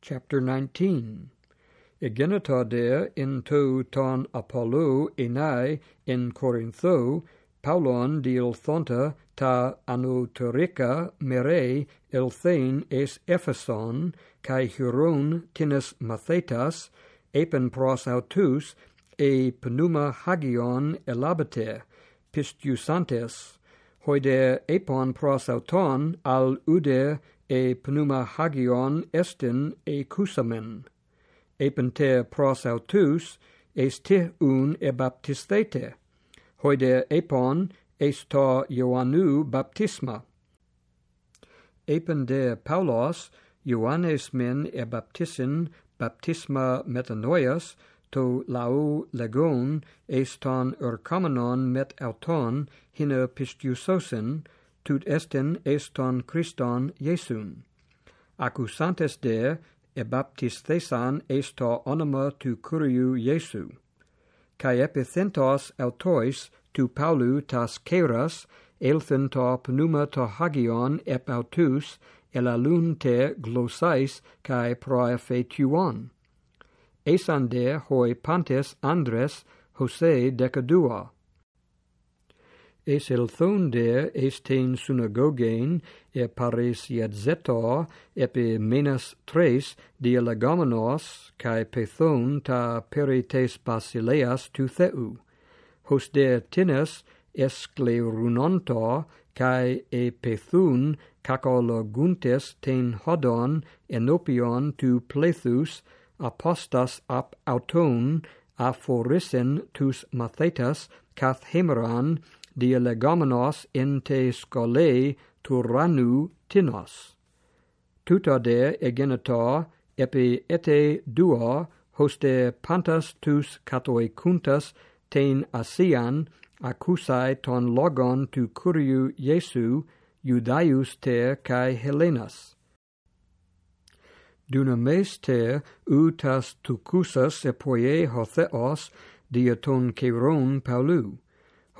chapter 19 egenita de in to ton apollo enai in corintho paulon dil thonta ta anotorica mere el thein es epheson kai huron tinus mathetas epen pros autus e pneuma hagion elabete pistiusantes hoide epon pros auton al ude e pneuma hagion estin e cusamen. Epenter pros autus est te un e baptistete, hoide epon est to Ioannu baptisma. Epender Paulos, Ioannes men e baptisin baptisma metanoias, to lau legon eston urcomenon met auton hina pistiusosin, tut esten eston Christon Iesun. Accusantes de e baptisthesan esto onoma tu curiu Iesu. Cae epithentos autois tu Paulu tas Ceras elthen to pneuma to hagion ep autus elalunte glossais cae proefetuon. Esan de hoi pantes Andres Jose decadua es elthonde estein synagogein e pares iadzetor epi menas tres dialegomenos kai pethon ta perites basileas tu theu. Hos de tinus esclerunonto kai e pethun kakologuntes ten hodon enopion tu plethus apostas ap auton aphorisen tus mathetas kath hemeran dialegomenos in te skolei turanu tinos. Tuta de egenita epi ete dua hoste pantas tus catoicuntas ten asian accusai ton logon tu curiu Iesu, Judaius te cae Helenas. Dunames te utas tucusas epoie hotheos diaton Ceron Paulu,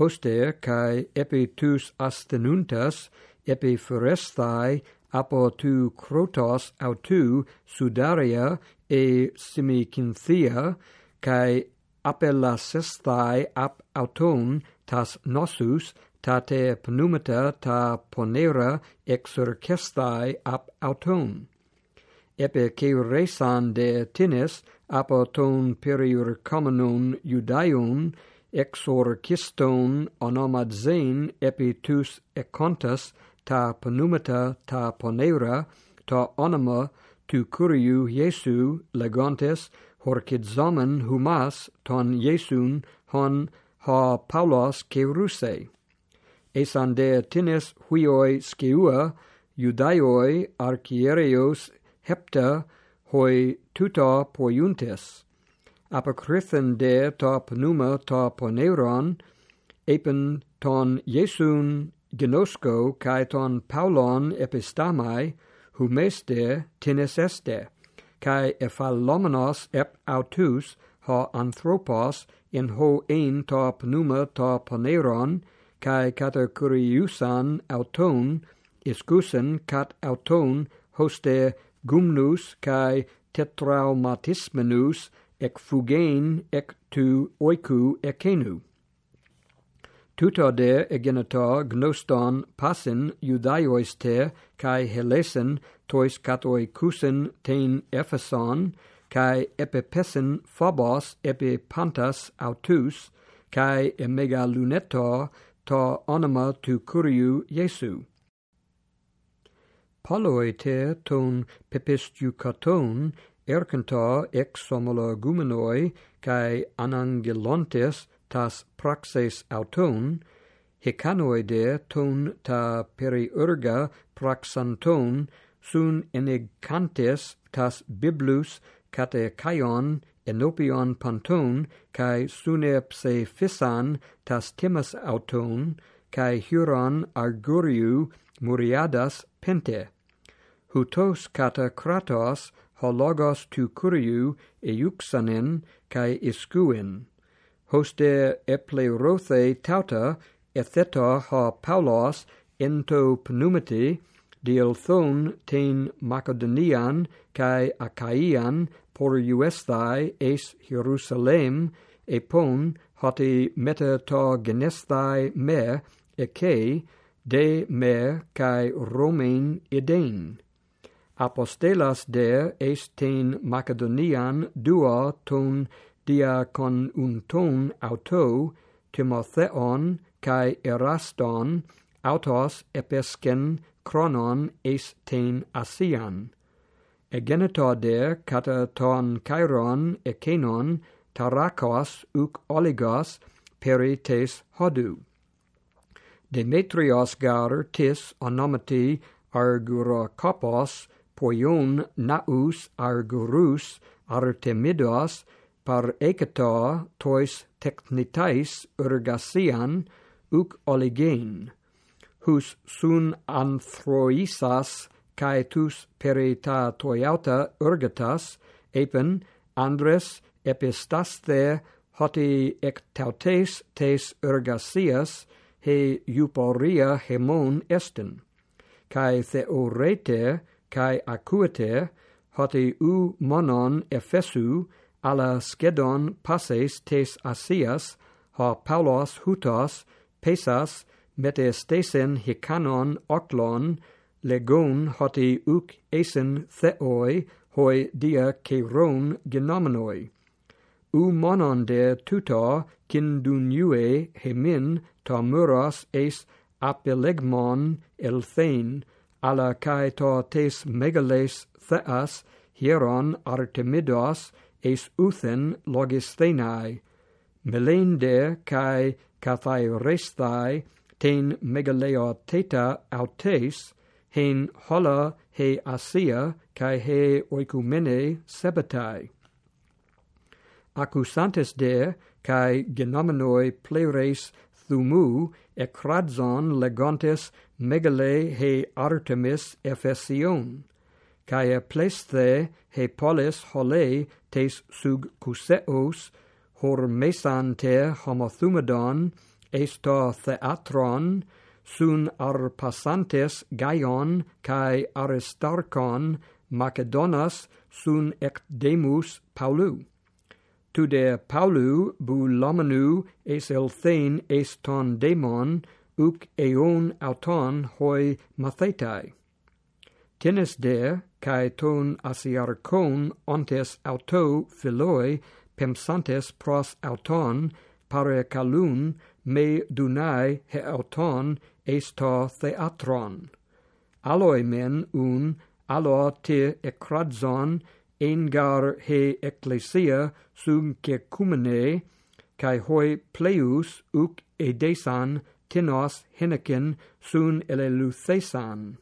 hoste kai epi tus astenuntas epi forestai apo tu crotos autu sudaria e. Simikinthia kai apellasestai ap auton tas nosus tate pneumata ta ponera exorcestai ap auton. Epi ke resan de tines apo ton periur communon judaion exorciston onomadzein epi tus econtas ta pneumata ta ponera ta onoma tu curiu Iesu legontes horcidzomen humas ton Iesun hon ha Paulos keuruse. Esan de tines huioi skeua, judaioi archiereos hepta hoi tuta poiuntes apokryphon de top numa top poneuron, epen ton Iesun genosko kai ton Paulon epistamai humeste tines este, kai ephalomenos ep autus ha anthropos in ho ein top numa top poneuron, kai katakuriusan auton, iscusen cat auton hoste gumnus kai tetraumatismenus ec fugain ec tu oiku ecenu. Tuta de egenita gnoston pasin judaiois te, cae helesen tois catoicusin tein epheson, cae epipesin phobos epi pantas autus, cae emega luneta ta onoma tu curiu Iesu. Paloi te ton pepistucaton ercanta ex homologumenoi cae anangelontes tas praxes auton, hecanoide ton ta periurga praxanton sun enegcantes tas biblus catechaion enopion panton cae sunepse fissan tas timas auton cae huron arguriu muriadas pente. Hutos cata kratos hologos tu curiu euxanen kai iskuin hoste eplerothe tauta etheta ha paulos ento pneumati dielthon ten macedonian kai achaian por uesthai es hierusalem epon hoti meta ta genesthai me eke de me kai romain iden apostelas de est ten Macedonian duo ton dia con un ton auto Timotheon kai Eraston autos episken chronon est ten asian. Egenitor de kataton Chiron ekenon tarakos uk oligos peri tes hodu. Demetrios gar tis onomati argurokopos poion naus argurus artemidos par ekata tois technitais urgasian uk oligen hus sun anthroisas caetus perita toiauta urgatas epen andres epistaste hoti ec tautes tes urgasias he euporia hemon esten kai theorete kai acuete hoti u monon ephesu ala skedon passes tes asias ha paulos hutos pesas metestesen hikanon oklon legon hoti uk esen theoi hoi dia keron genomenoi u monon de tuta kindunue hemin ta muros es apelegmon el thein alla kaito tes megales theas hieron artemidos es uthen logisthenai melende kai kathiresthai ten megaleo teta autes hen hola he asia kai he oikumene sebatai accusantes de kai genomenoi pleres thumu ecradzon legontes megale he Artemis Ephesion, cae plesthe he polis hole tes sug cuseos, hor mesante homothumadon, esto theatron, sun ar passantes Gaion cae Aristarchon Macedonas sun ec demus Paulu tu de paulu bulomenu es elthein es ton demon uk eon auton hoi mathetai. Tenes de kai ton asiarkon ontes auto philoi pemsantes pros auton pare kalun me dunai he auton es to theatron. Aloi men un alo te ekrazon engar he ecclesia sum cecumene, cae hoi pleus uc edesan tinos henekin sun eleluthesan.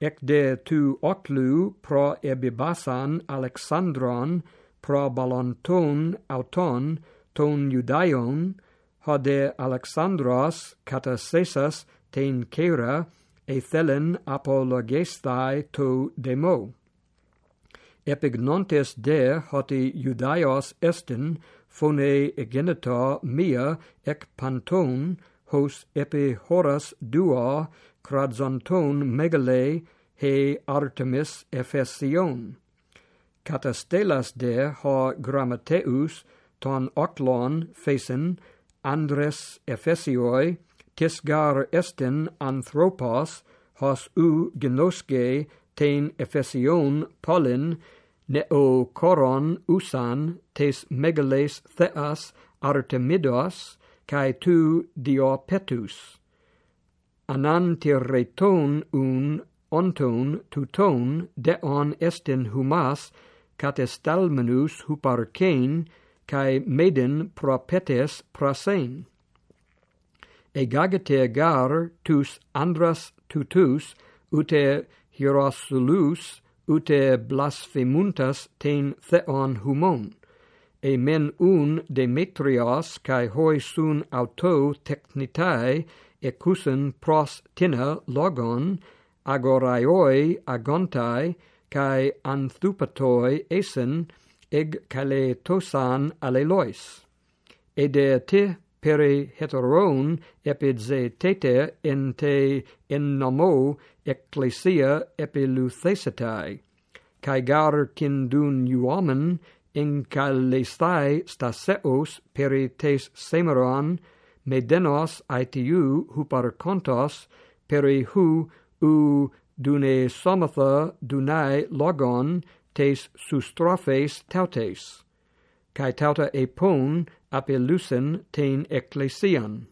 Ecde tu oclu pro ebibasan Alexandron, pro balonton auton, ton judaion, hode Alexandros catasesas ten cera, Thelen apologestai to demo epignontes de hoti judaios estin phone egenita mia ec panton hos epi horas dua cradzonton megale he artemis ephesion. Catastelas de ha grammateus ton oclon phaeson andres ephesioi tisgar estin anthropos hos u gnoske ten ephesion polin neo coron usan tes megales theas artemidos kai tu diopetus. Anantireton un onton tuton deon estin humas catestalmenus huparkein kai meden propetes prasein. Egagete gar tus andras tutus ute hierosulus ute blasphemuntas ten theon humon, e men un Demetrios cae hoi sun auto technitae ecusen pros tina logon, agoraioi agontai, cae anthupatoi esen, eg caletosan alelois. Ede te peri heteron epizethete en te en nomo ecclesia epiluthesetai, cae gar cindun uomen in calestai staseos peri tes semeron medenos aitiu huparcontos peri hu u dune somatha dunai logon tes sustrophes tautes kai tauta epon apelusen ten ecclesian.